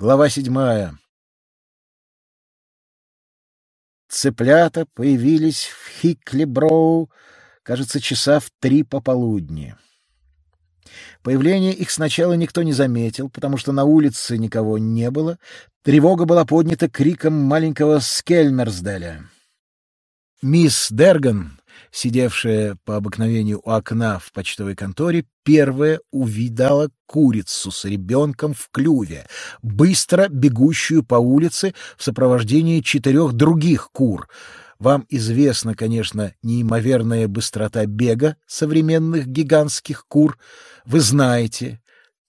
Глава седьмая. Цыплята появились в Хиклиброу, кажется, часа в три пополудни. Появление их сначала никто не заметил, потому что на улице никого не было. Тревога была поднята криком маленького Скельмерсделя. Мисс Дерган сидевшая по обыкновению у окна в почтовой конторе, первая увидала курицу с ребенком в клюве, быстро бегущую по улице в сопровождении четырех других кур. Вам известна, конечно, неимоверная быстрота бега современных гигантских кур. Вы знаете,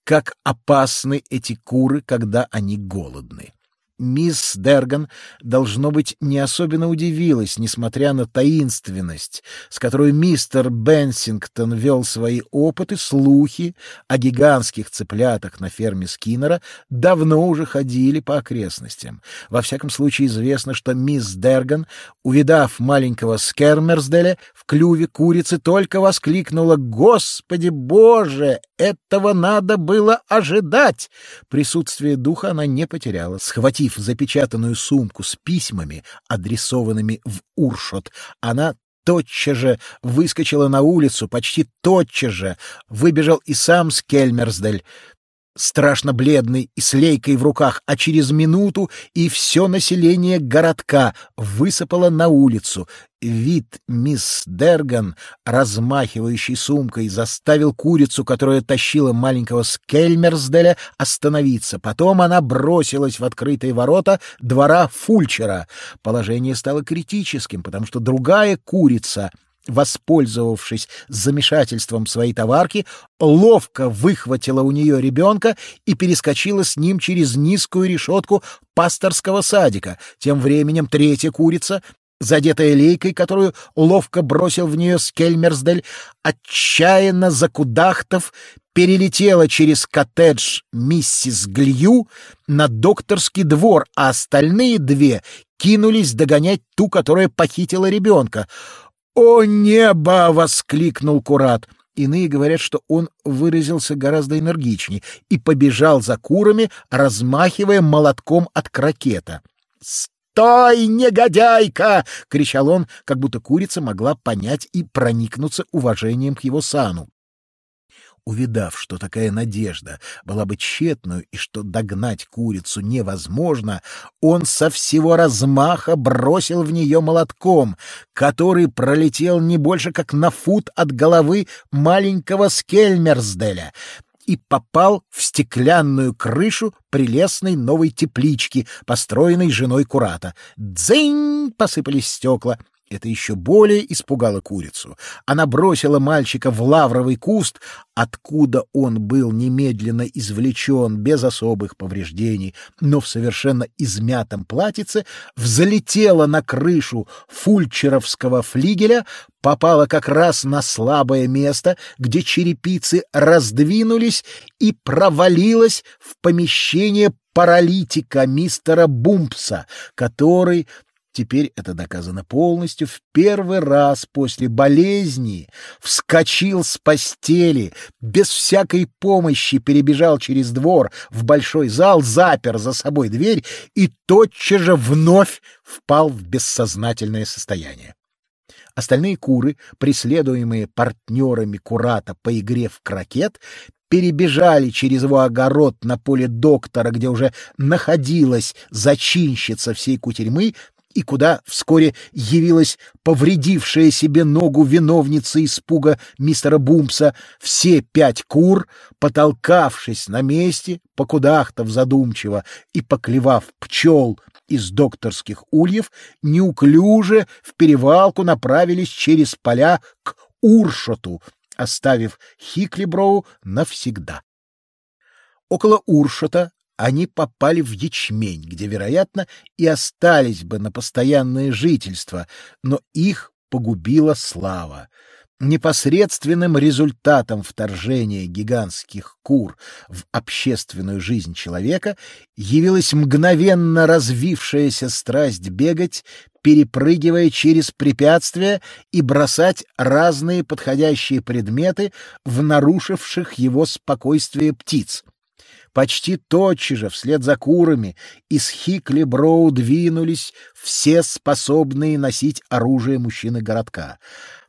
как опасны эти куры, когда они голодны. Мисс Дерган, должно быть, не особенно удивилась, несмотря на таинственность, с которой мистер Бенсингтон вел свои опыты, слухи о гигантских цыплятах на ферме Скиннера давно уже ходили по окрестностям. Во всяком случае известно, что мисс Дерган, увидав маленького Скермерсделя в клюве курицы, только воскликнула «Господи Боже, этого надо было ожидать!» Присутствие духа она не потеряла. Схватив Схватив запечатанную сумку с письмами, адресованными в Уршот, она тотчас же выскочила на улицу, почти тотчас же выбежал и сам Скельмерсдель страшно бледный и с лейкой в руках, а через минуту и все население городка высыпало на улицу. Вид мисс Дерган, размахивающий сумкой, заставил курицу, которая тащила маленького Скельмерсделя, остановиться. Потом она бросилась в открытые ворота двора Фульчера. Положение стало критическим, потому что другая курица — воспользовавшись замешательством своей товарки, ловко выхватила у нее ребенка и перескочила с ним через низкую решетку пасторского садика. Тем временем третья курица, задетая лейкой, которую ловко бросил в нее Скельмерсдель, отчаянно закудахтав, перелетела через коттедж миссис Глью на докторский двор, а остальные две кинулись догонять ту, которая похитила ребенка. «О небо!» — воскликнул Курат. Иные говорят, что он выразился гораздо энергичнее и побежал за курами, размахивая молотком от крокета. «Стой, негодяйка!» — кричал он, как будто курица могла понять и проникнуться уважением к его сану. Увидав, что такая надежда была бы тщетную и что догнать курицу невозможно, он со всего размаха бросил в нее молотком, который пролетел не больше как на фут от головы маленького Скельмерсделя и попал в стеклянную крышу прелестной новой теплички, построенной женой Курата. «Дзынь!» — посыпались стекла. Это еще более испугало курицу. Она бросила мальчика в лавровый куст, откуда он был немедленно извлечен без особых повреждений, но в совершенно измятом платьице, взлетела на крышу фульчеровского флигеля, попала как раз на слабое место, где черепицы раздвинулись и провалилась в помещение паралитика мистера Бумпса, который теперь это доказано полностью, в первый раз после болезни вскочил с постели, без всякой помощи перебежал через двор в большой зал, запер за собой дверь и тотчас же вновь впал в бессознательное состояние. Остальные куры, преследуемые партнерами Курата по игре в крокет, перебежали через его огород на поле доктора, где уже находилась зачинщица всей кутерьмы, и куда вскоре явилась повредившая себе ногу виновница испуга мистера Бумпса, все пять кур, потолкавшись на месте, покудахтав задумчиво и поклевав пчел из докторских ульев, неуклюже в перевалку направились через поля к Уршоту, оставив Хиклиброу навсегда. Около Уршота они попали в ячмень, где, вероятно, и остались бы на постоянное жительство, но их погубила слава. Непосредственным результатом вторжения гигантских кур в общественную жизнь человека явилась мгновенно развившаяся страсть бегать, перепрыгивая через препятствия и бросать разные подходящие предметы в нарушивших его спокойствие птиц. Почти тотчас же, вслед за курами, из Хикли-Броу двинулись все способные носить оружие мужчины городка.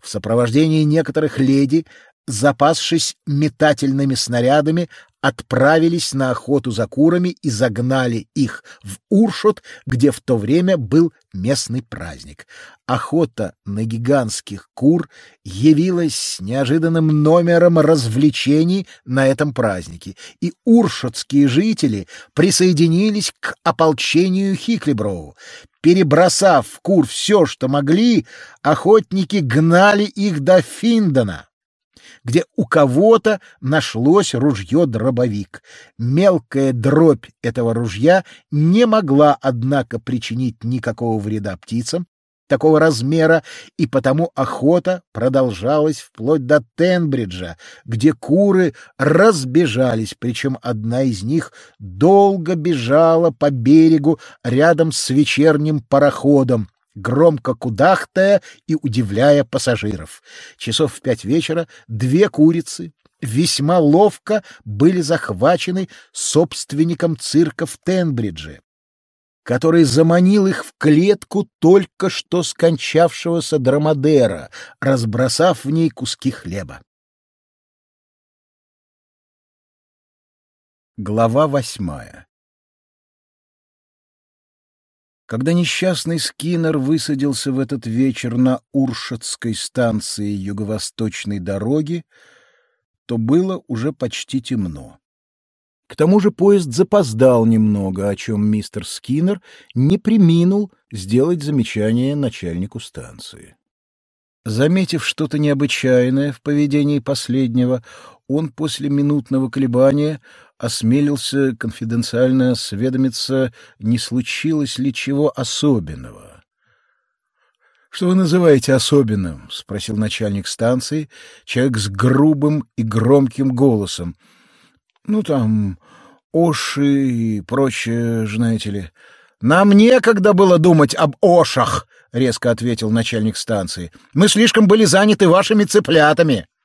В сопровождении некоторых леди запасшись метательными снарядами, отправились на охоту за курами и загнали их в Уршот, где в то время был местный праздник. Охота на гигантских кур явилась неожиданным номером развлечений на этом празднике, и уршотские жители присоединились к ополчению Хиклиброу. Перебросав в кур все, что могли, охотники гнали их до Финдона где у кого-то нашлось ружье-дробовик. Мелкая дробь этого ружья не могла, однако, причинить никакого вреда птицам такого размера, и потому охота продолжалась вплоть до Тенбриджа, где куры разбежались, причем одна из них долго бежала по берегу рядом с вечерним пароходом, громко кудахтая и удивляя пассажиров. Часов в пять вечера две курицы весьма ловко были захвачены собственником цирка в Тенбридже, который заманил их в клетку только что скончавшегося драмадера, разбросав в ней куски хлеба. Глава восьмая Когда несчастный Скиннер высадился в этот вечер на Уршатской станции юго-восточной дороги, то было уже почти темно. К тому же поезд запоздал немного, о чем мистер Скиннер не приминул сделать замечание начальнику станции. Заметив что-то необычайное в поведении последнего, он после минутного колебания осмелился конфиденциально осведомиться, не случилось ли чего особенного. — Что вы называете особенным? — спросил начальник станции, человек с грубым и громким голосом. — Ну, там, оши и прочее, знаете ли. — Нам некогда было думать об ошах, — резко ответил начальник станции. — Мы слишком были заняты вашими цыплятами. ——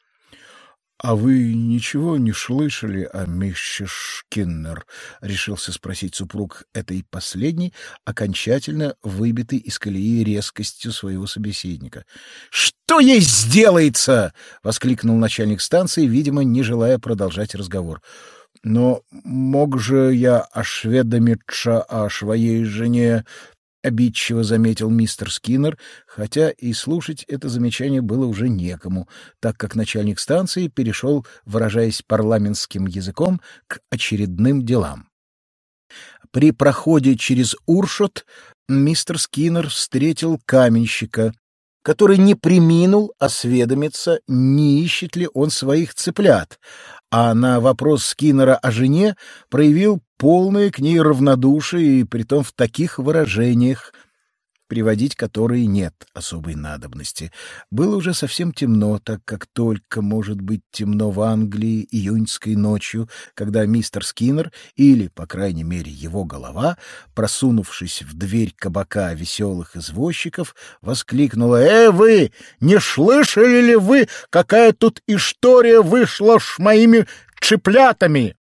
А вы ничего не слышали о миссе Шкиннер? — решился спросить супруг этой последней, окончательно выбитый из колеи резкостью своего собеседника. — Что ей сделается? — воскликнул начальник станции, видимо, не желая продолжать разговор. — Но мог же я ошведомиться о своей жене обидчиво заметил мистер Скиннер, хотя и слушать это замечание было уже некому, так как начальник станции перешел, выражаясь парламентским языком, к очередным делам. При проходе через Уршот мистер Скиннер встретил каменщика, который не приминул осведомиться, не ищет ли он своих цыплят, а на вопрос Скиннера о жене проявил полное к ней равнодушие, и притом в таких выражениях, приводить которые нет особой надобности. Было уже совсем темно, так как только может быть темно в Англии июньской ночью, когда мистер Скиннер, или, по крайней мере, его голова, просунувшись в дверь кабака веселых извозчиков, воскликнула «Э, вы! Не слышали ли вы, какая тут история вышла с моими цыплятами?»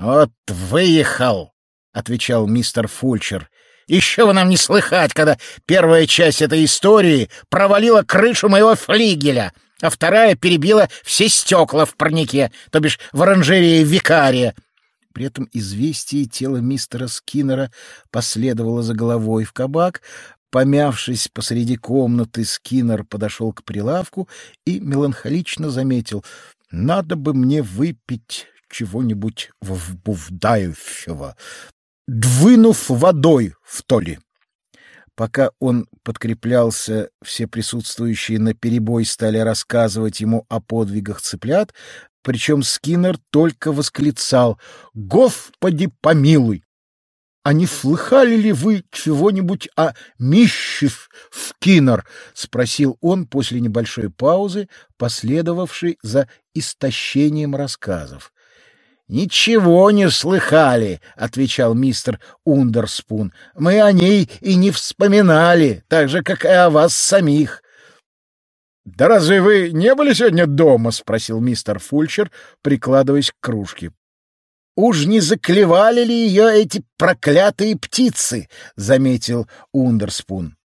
«Вот выехал!» — отвечал мистер Фульчер — еще вы нам не слыхать, когда первая часть этой истории провалила крышу моего флигеля, а вторая перебила все стекла в парнике, то бишь в оранжерее викария. При этом известие тела мистера Скиннера последовало за головой в кабак. Помявшись посреди комнаты, Скиннер подошел к прилавку и меланхолично заметил, «Надо бы мне выпить чего-нибудь вбувдающего двинув водой в толи. Пока он подкреплялся, все присутствующие на перебой стали рассказывать ему о подвигах цыплят, причем Скиннер только восклицал «Господи помилуй!» «А не слыхали ли вы чего-нибудь о Мищев Скиннер?» — спросил он после небольшой паузы, последовавшей за истощением рассказов. «Ничего не слыхали», — отвечал мистер Ундерспун. «Мы о ней и не вспоминали, так же, как и о вас самих». «Да разве вы не были сегодня дома?» — спросил мистер Фульчер, прикладываясь к кружке. Уж не заклевали ли ее эти проклятые птицы? — заметил Ундерспун.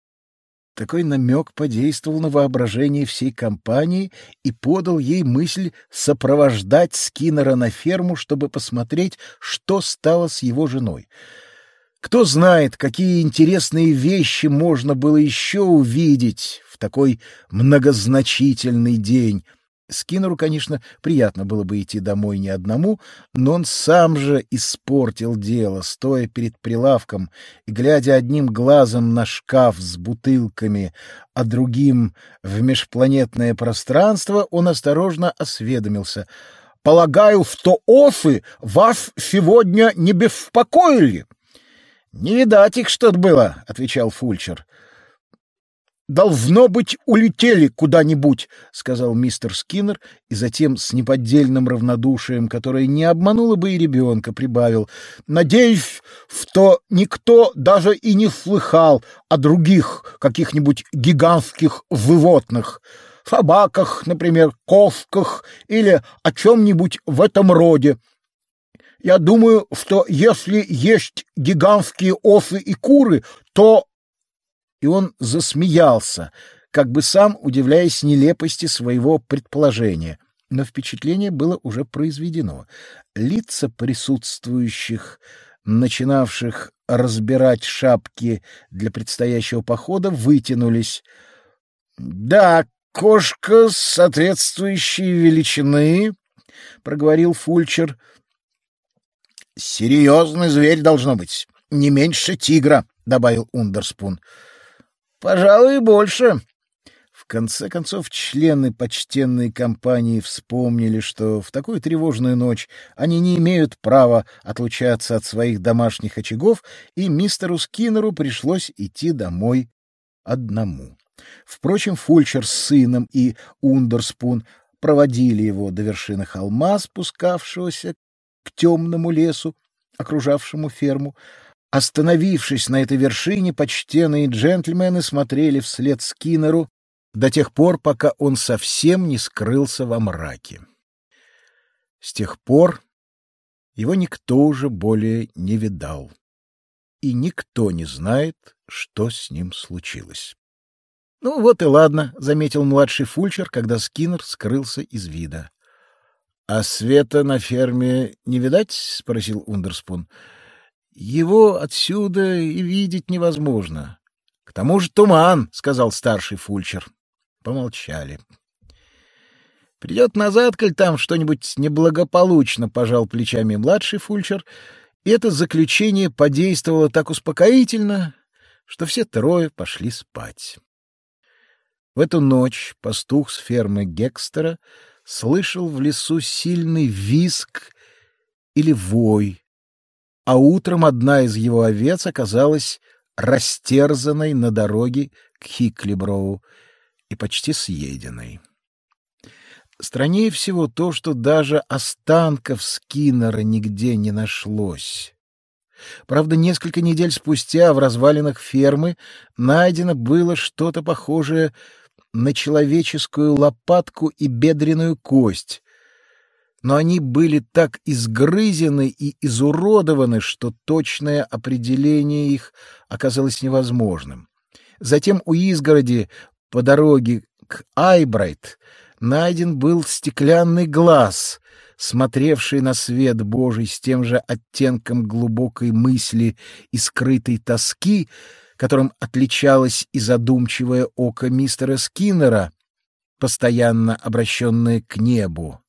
Такой намек подействовал на воображение всей компании и подал ей мысль сопровождать Скиннера на ферму, чтобы посмотреть, что стало с его женой. Кто знает, какие интересные вещи можно было еще увидеть в такой многозначительный день, Скиннеру, конечно, приятно было бы идти домой не одному, но он сам же испортил дело, стоя перед прилавком и глядя одним глазом на шкаф с бутылками, а другим в межпланетное пространство, он осторожно осведомился. «Полагаю, что осы вас сегодня не беспокоили?» «Не видать их что-то было», — отвечал Фульчер. «Должно быть, улетели куда-нибудь», — сказал мистер Скиннер, и затем с неподдельным равнодушием, которое не обмануло бы и ребенка, прибавил. «Надеюсь, что никто даже и не слыхал о других каких-нибудь гигантских животных, собаках, например, кошках или о чем-нибудь в этом роде. Я думаю, что если есть гигантские осы и куры, то и он засмеялся, как бы сам удивляясь нелепости своего предположения. Но впечатление было уже произведено. Лица присутствующих, начинавших разбирать шапки для предстоящего похода, вытянулись. — Да, кошка соответствующей величины, — проговорил Фульчер. — Серьезный зверь должно быть, не меньше тигра, — добавил Ундерспун. — Пожалуй, больше. В конце концов, члены почтенной компании вспомнили, что в такую тревожную ночь они не имеют права отлучаться от своих домашних очагов, и мистеру Скиннеру пришлось идти домой одному. Впрочем, Фульчер с сыном и Ундерспун проводили его до вершины холма, спускавшегося к темному лесу, окружавшему ферму, Остановившись на этой вершине, почтенные джентльмены смотрели вслед Скиннеру до тех пор, пока он совсем не скрылся во мраке. С тех пор его никто уже более не видал, и никто не знает, что с ним случилось. — Ну вот и ладно, — заметил младший Фульчер, когда Скиннер скрылся из вида. — А света на ферме не видать? — спросил Ундерспун. — его отсюда и видеть невозможно. — К тому же туман, — сказал старший фульчер. Помолчали. — Придет назад, коль там что-нибудь неблагополучно, — пожал плечами младший фульчер. И это заключение подействовало так успокоительно, что все трое пошли спать. В эту ночь пастух с фермы Гекстера слышал в лесу сильный визг или вой, а утром одна из его овец оказалась растерзанной на дороге к Хиклиброу и почти съеденной. Страннее всего то, что даже останков Скиннера нигде не нашлось. Правда, несколько недель спустя в развалинах фермы найдено было что-то похожее на человеческую лопатку и бедренную кость, но они были так изгрызены и изуродованы, что точное определение их оказалось невозможным. Затем у изгороди по дороге к Айбрайт найден был стеклянный глаз, смотревший на свет Божий с тем же оттенком глубокой мысли и скрытой тоски, которым отличалось и задумчивое око мистера Скиннера, постоянно обращенное к небу.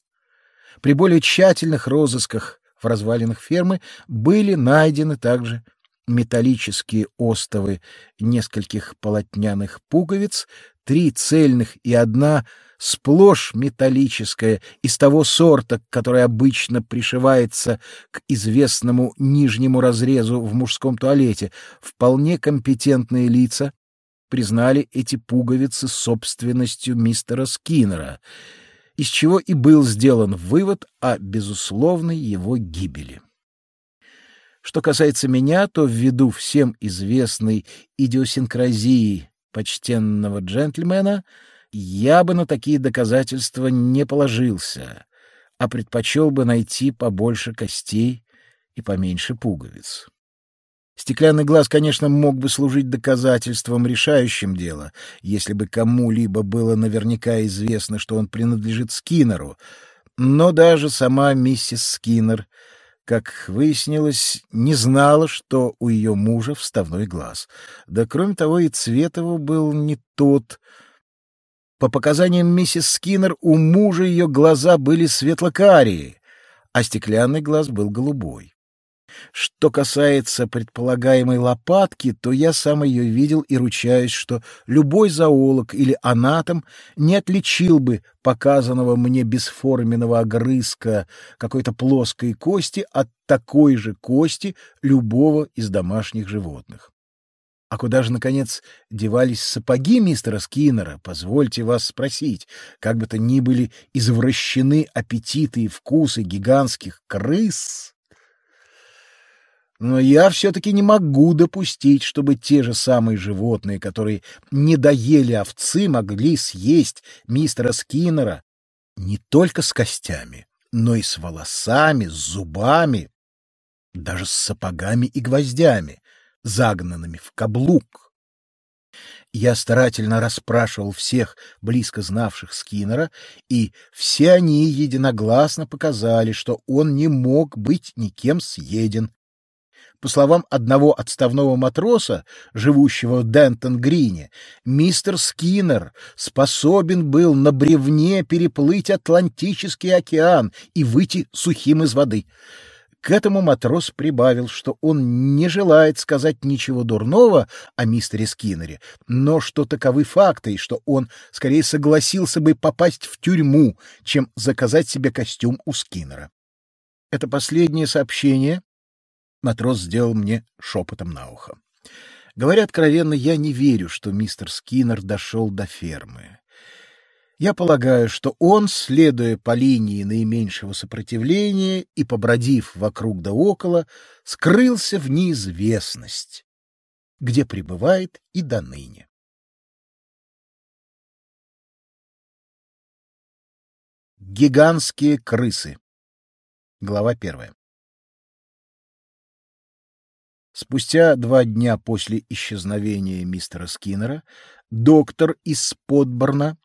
При более тщательных розысках в развалинах фермы были найдены также металлические остовы нескольких полотняных пуговиц, три цельных и одна сплошь металлическая, из того сорта, который обычно пришивается к известному нижнему разрезу в мужском туалете. Вполне компетентные лица признали эти пуговицы собственностью мистера Скиннера — из чего и был сделан вывод о безусловной его гибели. Что касается меня, то ввиду всем известной идиосинкразии почтенного джентльмена, я бы на такие доказательства не положился, а предпочел бы найти побольше костей, и поменьше пуговиц. Стеклянный глаз, конечно, мог бы служить доказательством, решающим дело, если бы кому-либо было наверняка известно, что он принадлежит Скиннеру. Но даже сама миссис Скиннер, как выяснилось, не знала, что у ее мужа вставной глаз. Да, кроме того, и цвет его был не тот. По показаниям миссис Скиннер, у мужа ее глаза были светло-карие, а стеклянный глаз был голубой. Что касается предполагаемой лопатки, то я сам ее видел и ручаюсь, что любой зоолог или анатом не отличил бы показанного мне бесформенного огрызка какой-то плоской кости от такой же кости любого из домашних животных. А куда же, наконец, девались сапоги мистера Скиннера, позвольте вас спросить, как бы то ни были извращены аппетиты и вкусы гигантских крыс? Но я все-таки не могу допустить, чтобы те же самые животные, которые не доели овцы, могли съесть мистера Скиннера не только с костями, но и с волосами, с зубами, даже с сапогами и гвоздями, загнанными в каблук. Я старательно расспрашивал всех близко знавших Скиннера, и все они единогласно показали, что он не мог быть никем съеден, по словам одного отставного матроса, живущего в Дентон-Грине, мистер Скиннер способен был на бревне переплыть Атлантический океан и выйти сухим из воды. К этому матрос прибавил, что он не желает сказать ничего дурного о мистере Скиннере, но что таковы факты, и что он скорее согласился бы попасть в тюрьму, чем заказать себе костюм у Скиннера. Это последнее сообщение матрос сделал мне шепотом на ухо. Говоря откровенно, я не верю, что мистер Скиннер дошел до фермы. Я полагаю, что он, следуя по линии наименьшего сопротивления и побродив вокруг да около, скрылся в неизвестность, где пребывает и до ныне. Гигантские крысы. Глава первая. Спустя два дня после исчезновения мистера Скиннера доктор из Подборна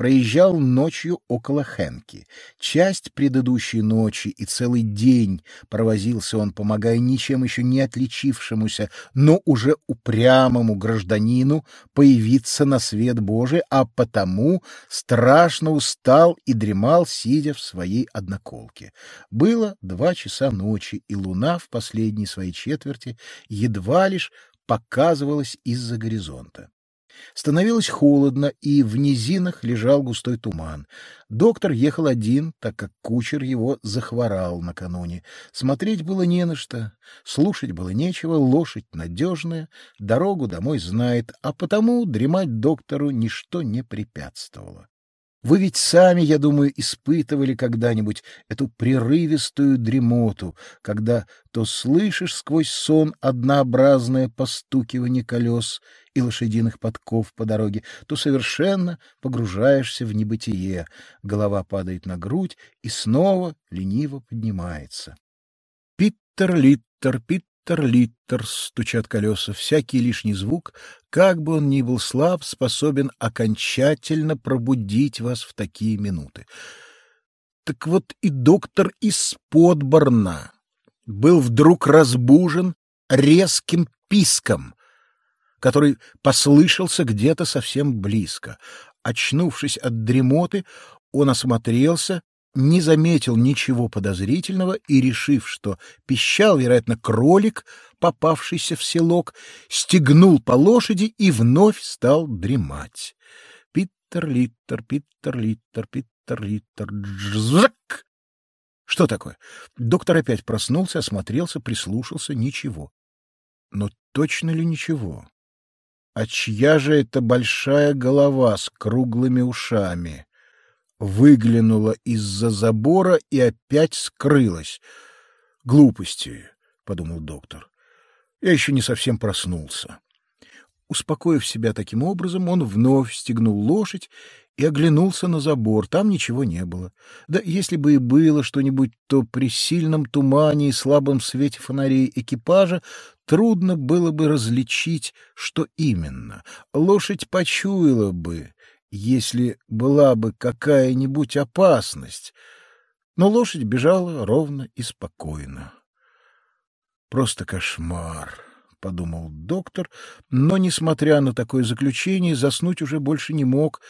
проезжал ночью около Хенки. Часть предыдущей ночи и целый день провозился он, помогая ничем еще не отличившемуся, но уже упрямому гражданину появиться на свет Божий, а потому страшно устал и дремал, сидя в своей одноколке. Было два часа ночи, и луна в последней своей четверти едва лишь показывалась из-за горизонта. Становилось холодно, и в низинах лежал густой туман. Доктор ехал один, так как кучер его захворал накануне. Смотреть было не на что, слушать было нечего, лошадь надежная, дорогу домой знает, а потому дремать доктору ничто не препятствовало. Вы ведь сами, я думаю, испытывали когда-нибудь эту прерывистую дремоту, когда то слышишь сквозь сон однообразное постукивание колес и лошадиных подков по дороге, то совершенно погружаешься в небытие, голова падает на грудь и снова лениво поднимается. Питер Литтер, Питер литтер, стучат колеса, всякий лишний звук, как бы он ни был слаб, способен окончательно пробудить вас в такие минуты. Так вот и доктор из Подборна был вдруг разбужен резким писком, который послышался где-то совсем близко. Очнувшись от дремоты, он осмотрелся не заметил ничего подозрительного и, решив, что пищал, вероятно, кролик, попавшийся в селок, стегнул по лошади и вновь стал дремать. Питер Литтер, Питер Литтер, Питер Литтер, джзак! Что такое? Доктор опять проснулся, осмотрелся, прислушался — ничего. Но точно ли ничего? А чья же это большая голова с круглыми ушами? Выглянула из-за забора и опять скрылась. Глупости, подумал доктор. Я еще не совсем проснулся. Успокоив себя таким образом, он вновь стегнул лошадь и оглянулся на забор. Там ничего не было. Да если бы и было что-нибудь, то при сильном тумане и слабом свете фонарей экипажа трудно было бы различить, что именно. Лошадь почуяла бы, если была бы какая-нибудь опасность. Но лошадь бежала ровно и спокойно. Просто кошмар, — подумал доктор, но, несмотря на такое заключение, заснуть уже больше не мог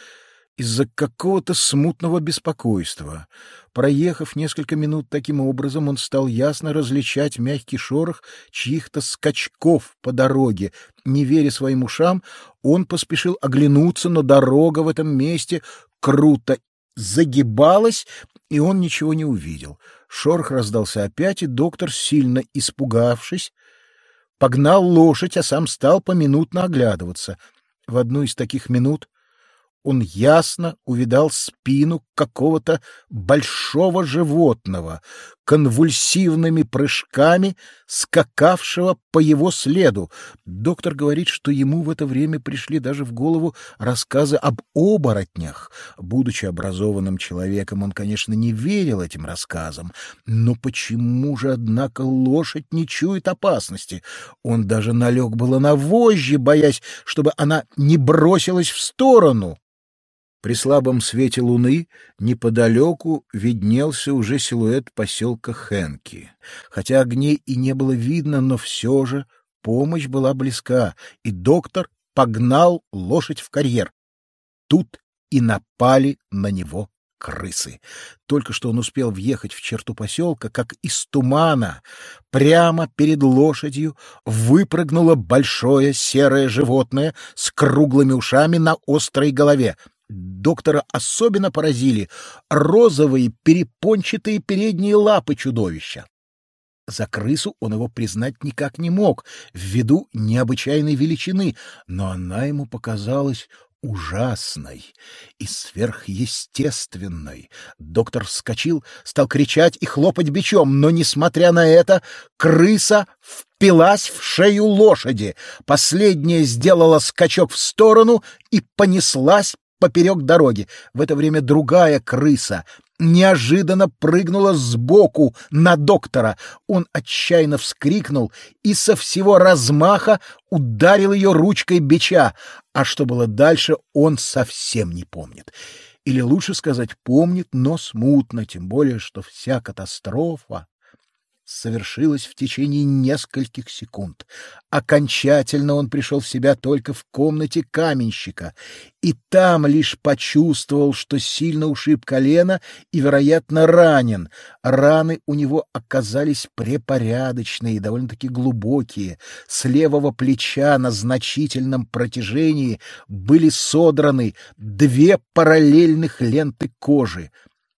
из-за какого-то смутного беспокойства. Проехав несколько минут таким образом, он стал ясно различать мягкий шорох чьих-то скачков по дороге. Не веря своим ушам, он поспешил оглянуться, но дорога в этом месте круто загибалась, и он ничего не увидел. Шорох раздался опять, и доктор, сильно испугавшись, погнал лошадь, а сам стал поминутно оглядываться. В одну из таких минут он ясно увидал спину какого-то большого животного, конвульсивными прыжками скакавшего по его следу. Доктор говорит, что ему в это время пришли даже в голову рассказы об оборотнях. Будучи образованным человеком, он, конечно, не верил этим рассказам. Но почему же, однако, лошадь не чует опасности? Он даже налег было на вожжи, боясь, чтобы она не бросилась в сторону. При слабом свете луны неподалеку виднелся уже силуэт поселка Хенки. Хотя огней и не было видно, но все же помощь была близка, и доктор погнал лошадь в карьер. Тут и напали на него крысы. Только что он успел въехать в черту поселка, как из тумана прямо перед лошадью выпрыгнуло большое серое животное с круглыми ушами на острой голове. Доктора особенно поразили розовые перепончатые передние лапы чудовища. За крысу он его признать никак не мог, ввиду необычайной величины, но она ему показалась ужасной и сверхъестественной. Доктор вскочил, стал кричать и хлопать бичом, но, несмотря на это, крыса впилась в шею лошади. Последняя сделала скачок в сторону и понеслась поперек дороги. В это время другая крыса неожиданно прыгнула сбоку на доктора. Он отчаянно вскрикнул и со всего размаха ударил ее ручкой бича. А что было дальше, он совсем не помнит. Или лучше сказать, помнит, но смутно, тем более, что вся катастрофа совершилось в течение нескольких секунд. Окончательно он пришел в себя только в комнате каменщика, и там лишь почувствовал, что сильно ушиб колено и, вероятно, ранен. Раны у него оказались препорядочные и довольно-таки глубокие. С левого плеча на значительном протяжении были содраны две параллельных ленты кожи.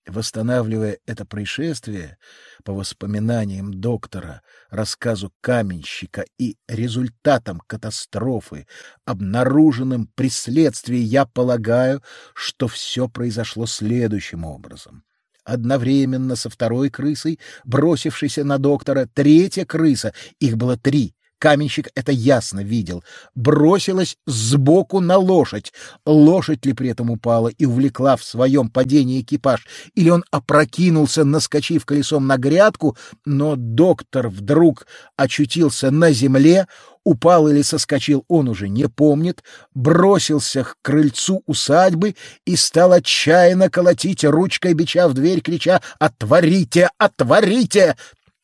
Восстанавливая это происшествие, по воспоминаниям доктора, рассказу каменщика и результатам катастрофы, обнаруженным при следствии, я полагаю, что все произошло следующим образом. Одновременно со второй крысой, бросившейся на доктора, третья крыса, их было три, Каменщик это ясно видел. Бросилась сбоку на лошадь. Лошадь ли при этом упала и увлекла в своем падении экипаж, или он опрокинулся, наскочив колесом на грядку, но доктор вдруг очутился на земле, упал или соскочил, он уже не помнит, бросился к крыльцу усадьбы и стал отчаянно колотить ручкой бича в дверь, крича «Отворите! Отворите!»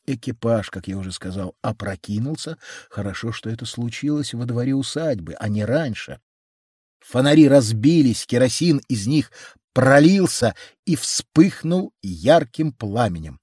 Экипаж, как я уже сказал, опрокинулся. Хорошо, что это случилось во дворе усадьбы, а не раньше. Фонари разбились, керосин из них пролился и вспыхнул ярким пламенем.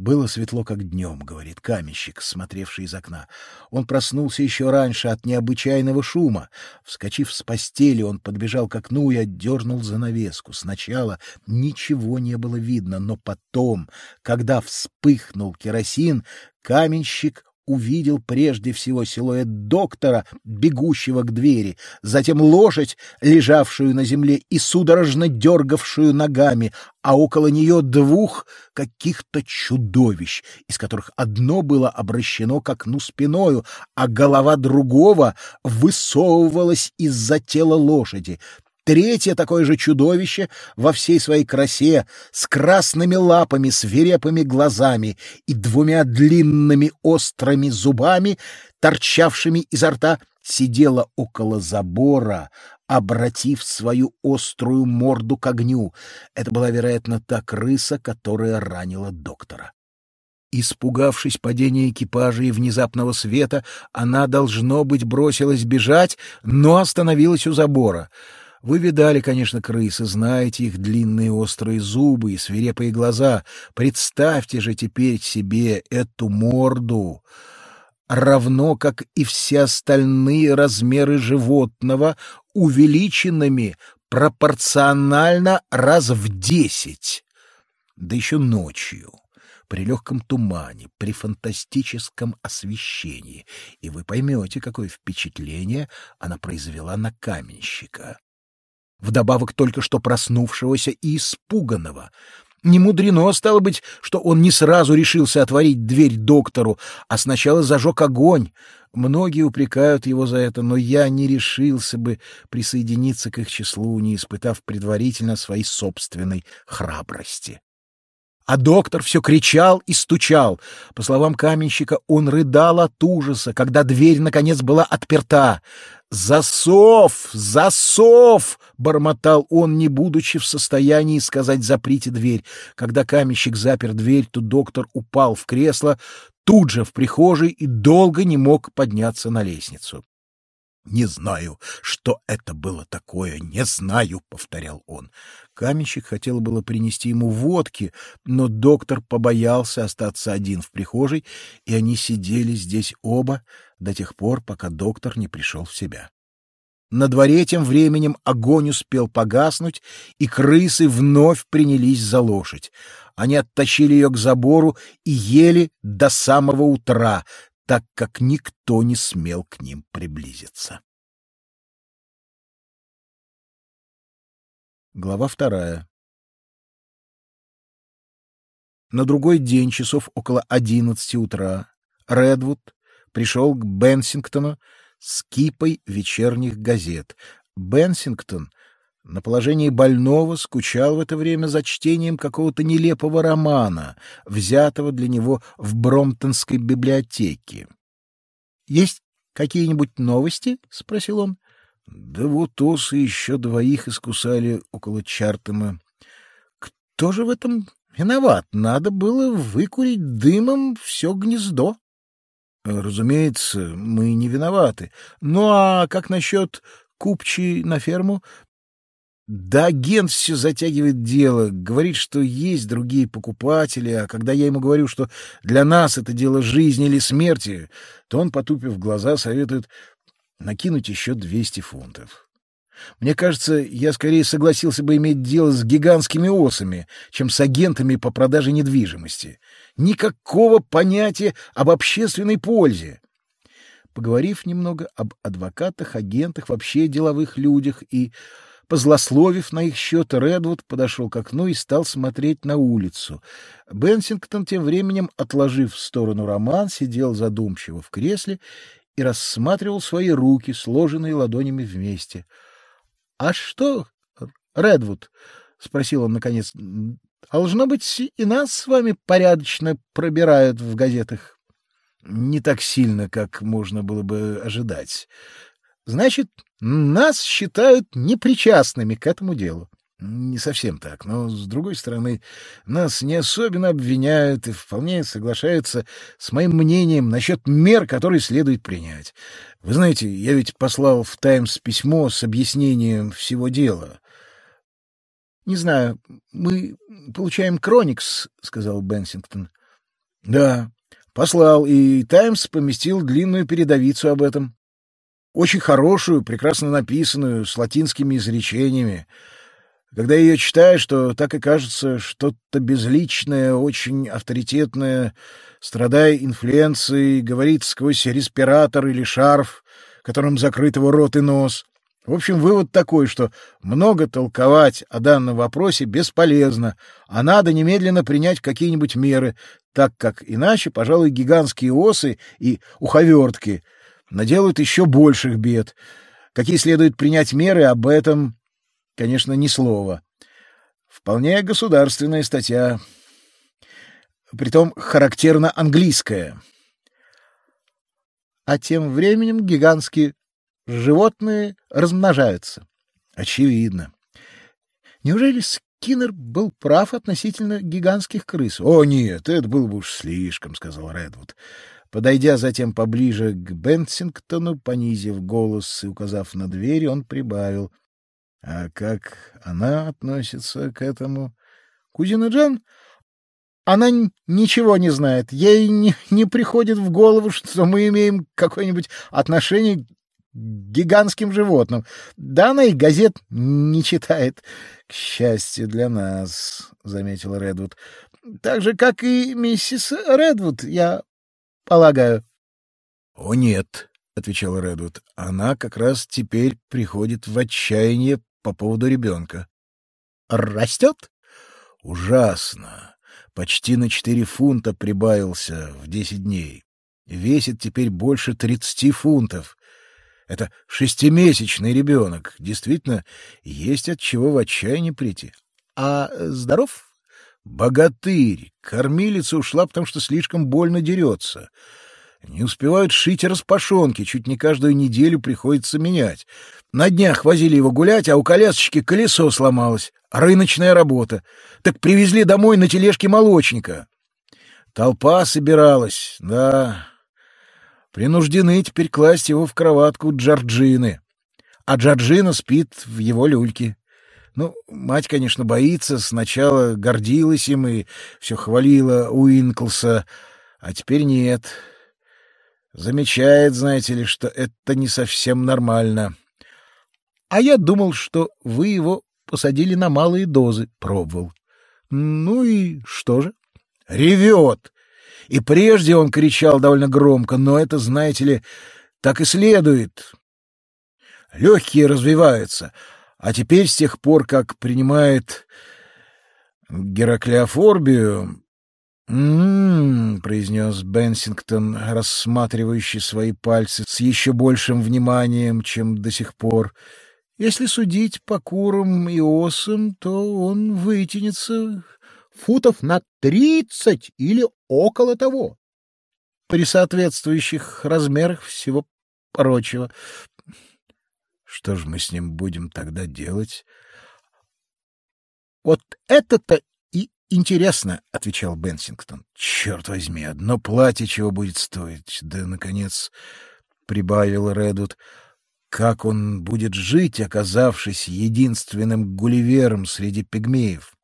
Было светло, как днем, — говорит каменщик, смотревший из окна. Он проснулся еще раньше от необычайного шума. Вскочив с постели, он подбежал к окну и отдернул занавеску. Сначала ничего не было видно, но потом, когда вспыхнул керосин, каменщик увидел прежде всего силуэт доктора, бегущего к двери, затем лошадь, лежавшую на земле и судорожно дергавшую ногами, а около нее двух каких-то чудовищ, из которых одно было обращено к окну спиною, а голова другого высовывалась из-за тела лошади. Третье такое же чудовище во всей своей красе, с красными лапами, свирепыми глазами и двумя длинными острыми зубами, торчавшими изо рта, сидело около забора, обратив свою острую морду к огню. Это была, вероятно, та крыса, которая ранила доктора. Испугавшись падения экипажа и внезапного света, она, должно быть, бросилась бежать, но остановилась у забора. Вы видали, конечно, крысы, знаете их длинные острые зубы и свирепые глаза. Представьте же теперь себе эту морду, равно как и все остальные размеры животного, увеличенными пропорционально раз в десять, да еще ночью при легком тумане, при фантастическом освещении, и вы поймете, какое впечатление она произвела на каменщика. Вдобавок только что проснувшегося и испуганного. Не мудрено, стало быть, что он не сразу решился отворить дверь доктору, а сначала зажег огонь. Многие упрекают его за это, но я не решился бы присоединиться к их числу, не испытав предварительно своей собственной храбрости а доктор все кричал и стучал. По словам каменщика, он рыдал от ужаса, когда дверь, наконец, была отперта. «Засов! Засов!» — бормотал он, не будучи в состоянии сказать «заприте дверь». Когда каменщик запер дверь, то доктор упал в кресло тут же в прихожей и долго не мог подняться на лестницу. «Не знаю, что это было такое, не знаю», — повторял он. Каменщик хотел было принести ему водки, но доктор побоялся остаться один в прихожей, и они сидели здесь оба до тех пор, пока доктор не пришел в себя. На дворе тем временем огонь успел погаснуть, и крысы вновь принялись за лошадь. Они оттащили ее к забору и ели до самого утра, так как никто не смел к ним приблизиться. Глава вторая. На другой день, часов около одиннадцати утра, Редвуд пришел к Бенсингтону с кипой вечерних газет. Бенсингтон на положении больного скучал в это время за чтением какого-то нелепого романа, взятого для него в Бромтонской библиотеке. — Есть какие-нибудь новости? — спросил он. — Да вот осы еще двоих искусали около Чартема. Кто же в этом виноват? Надо было выкурить дымом все гнездо. — Разумеется, мы не виноваты. Ну а как насчет купчи на ферму? Да агент все затягивает дело, говорит, что есть другие покупатели, а когда я ему говорю, что для нас это дело жизни или смерти, то он, потупив глаза, советует накинуть еще 200 фунтов. Мне кажется, я скорее согласился бы иметь дело с гигантскими осами, чем с агентами по продаже недвижимости. Никакого понятия об общественной пользе. Поговорив немного об адвокатах, агентах, вообще деловых людях и Позлословив на их счет, Редвуд подошел к окну и стал смотреть на улицу. Бенсингтон тем временем, отложив в сторону роман, сидел задумчиво в кресле и рассматривал свои руки, сложенные ладонями вместе. — А что, Редвуд? — спросил он наконец. — Должно быть, и нас с вами порядочно пробирают в газетах. — Не так сильно, как можно было бы ожидать. Значит, нас считают непричастными к этому делу. Не совсем так, но, с другой стороны, нас не особенно обвиняют и вполне соглашаются с моим мнением насчет мер, которые следует принять. Вы знаете, я ведь послал в «Таймс» письмо с объяснением всего дела. — Не знаю, мы получаем «Кроникс», — сказал Бенсингтон. — Да, послал, и «Таймс» поместил длинную передовицу об этом. Очень хорошую, прекрасно написанную, с латинскими изречениями. Когда ее читаешь, то так и кажется что-то безличное, очень авторитетное, страдая инфлюенцией, говорит сквозь респиратор или шарф, которым закрыт его рот и нос. В общем, вывод такой, что много толковать о данном вопросе бесполезно, а надо немедленно принять какие-нибудь меры, так как иначе, пожалуй, гигантские осы и уховертки — наделают еще больших бед. Какие следует принять меры, об этом конечно, ни слова. Вполне государственная статья, притом характерно английская. А тем временем гигантские животные размножаются. Очевидно. Неужели Скиннер был прав относительно гигантских крыс? О, нет, это было бы уж слишком, сказал Редвуд. Подойдя затем поближе к Бенсингтону, понизив голос и указав на дверь, он прибавил: "А как она относится к этому?" Кузина Джан она ничего не знает. Ей не, не приходит в голову, что мы имеем какое-нибудь отношение гигантским животным. Да она и газет не читает. К счастью для нас, — заметил Редвуд. Так же, как и миссис Редвуд, я полагаю. — О, нет, — отвечал Редвуд. — Она как раз теперь приходит в отчаяние по поводу ребенка. — Растет? — Ужасно. Почти на четыре фунта прибавился в десять дней. Весит теперь больше тридцати фунтов. Это шестимесячный ребенок. Действительно, есть от чего в отчаяние прийти. А здоров? Богатырь. Кормилица ушла, потому что слишком больно дерется. Не успевают шить распашонки, чуть не каждую неделю приходится менять. На днях возили его гулять, а у колясочки колесо сломалось. Рыночная работа. Так привезли домой на тележке молочника. Толпа собиралась, да, принуждены теперь класть его в кроватку Джорджины. А Джорджина спит в его люльке. Ну, мать, конечно, боится, сначала гордилась им и все хвалила Уинклса, а теперь нет. Замечает, знаете ли, что это не совсем нормально. А я думал, что вы его посадили на малые дозы, пробовал. Ну и что же? Ревет. И прежде он кричал довольно громко, но это, знаете ли, так и следует. Легкие развиваются, а теперь с тех пор, как принимает Гераклеофорбию... «М-м-м», произнес Бенсингтон, рассматривающий свои пальцы с еще большим вниманием, чем до сих пор. «Если судить по курам и осам, то он вытянется футов на тридцать или около того. При соответствующих размерах всего прочего. Что же мы с ним будем тогда делать? Вот это-то и интересно, отвечал Бенсингтон. Черт возьми, одно платье чего будет стоить? Да наконец, прибавил Редут, как он будет жить, оказавшись единственным гулливером среди пигмеев?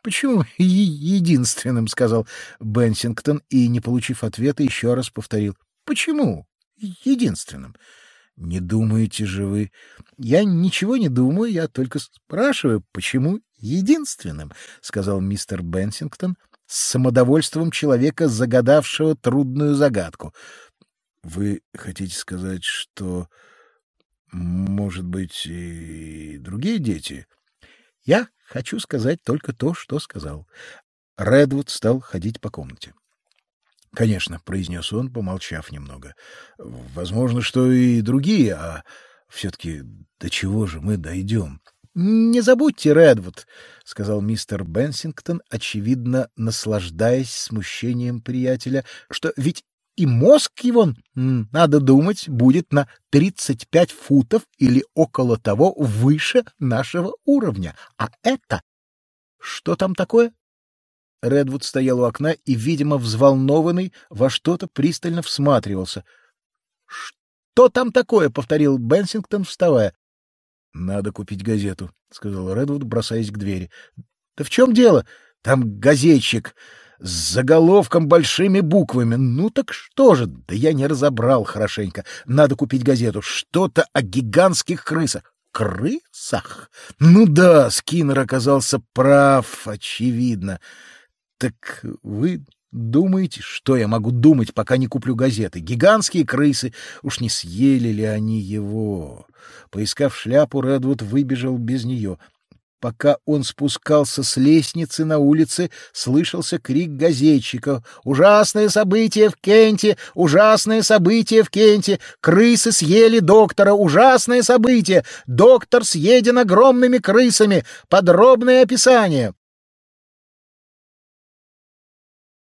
Почему единственным, сказал Бенсингтон и, не получив ответа, еще раз повторил. Почему единственным? Не думаете же вы? Я ничего не думаю, я только спрашиваю, почему единственным, сказал мистер Бенсингтон с самодовольством человека, загадавшего трудную загадку. Вы хотите сказать, что может быть и другие дети? Я хочу сказать только то, что сказал. Редвуд стал ходить по комнате. Конечно, произнес он, помолчав немного. Возможно, что и другие, а все-таки до чего же мы дойдем? Не забудьте, Редвуд, сказал мистер Бенсингтон, очевидно наслаждаясь смущением приятеля, что ведь и мозг его, надо думать, будет на 35 футов или около того выше нашего уровня. А это... Что там такое? Редвуд стоял у окна и, видимо, взволнованный, во что-то пристально всматривался. — Что там такое? — повторил Бенсингтон, вставая. — Надо купить газету, — сказал Редвуд, бросаясь к двери. — Да в чем дело? Там газетчик с заголовком большими буквами. Ну так что же? Да я не разобрал хорошенько. Надо купить газету. Что-то о гигантских крысах. Крысах? Ну да, Скиннер оказался прав, очевидно. Так вы думаете, что я могу думать, пока не куплю газеты? Гигантские крысы, уж не съели ли они его? Поискав шляпу, Редвуд выбежал без нее. Пока он спускался с лестницы на улице, слышался крик газетчика. «Ужасное событие в Кенте! Ужасное событие в Кенте! Крысы съели доктора! Ужасное событие! Доктор съеден огромными крысами! Подробное описание!»